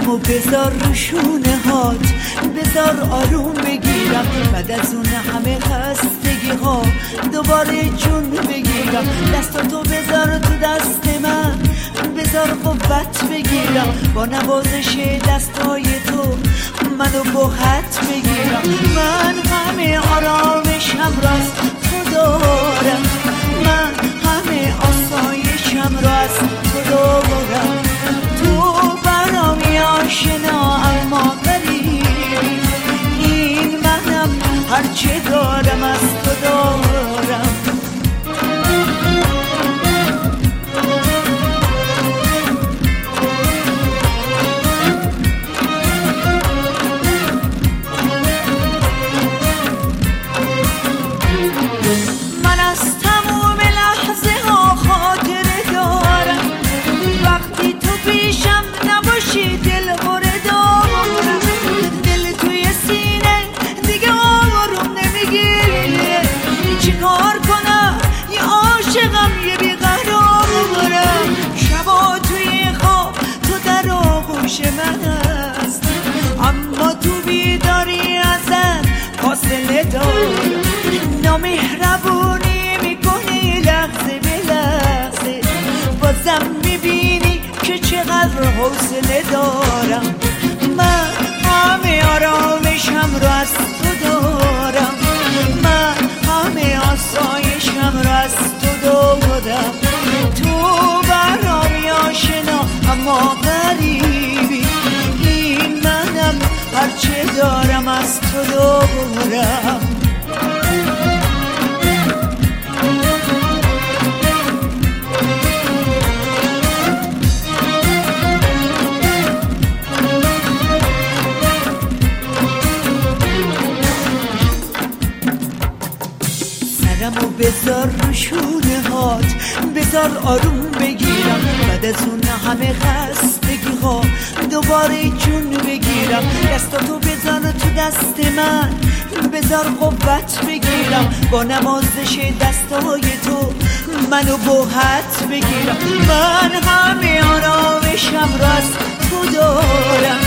بذار روشونه هات. بذار آروم بگیرم. بعد از اون همه خستگی ها دوباره جون بگیرم. دستاتو بذار تو دست من. بذار قوت بگیرم. با نوازش دستای تو منو با حت بگیرم. من همه آرامشم راست تو دارم. من همه آسایشم هرچه دارم از تو دارم حوصله دارم. من همه آرامشم رو از تو دارم. من همه آسایشم رو از تو دارم. تو برامی آشنا اما غریبی. این منم هرچه دارم از تو دارم. سرمو بذار روشونه هات بذار آروم بگیرم. بعد از اون همه خستگی ها دوباره جون بگیرم. دستاتو بذار تو دست من. بذار قوت بگیرم. با نوازش دستای تو منو بوحت بگیرم. من همه آرامشم را از تو دارم.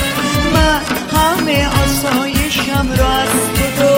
من همه آسایشم را از تو دارم.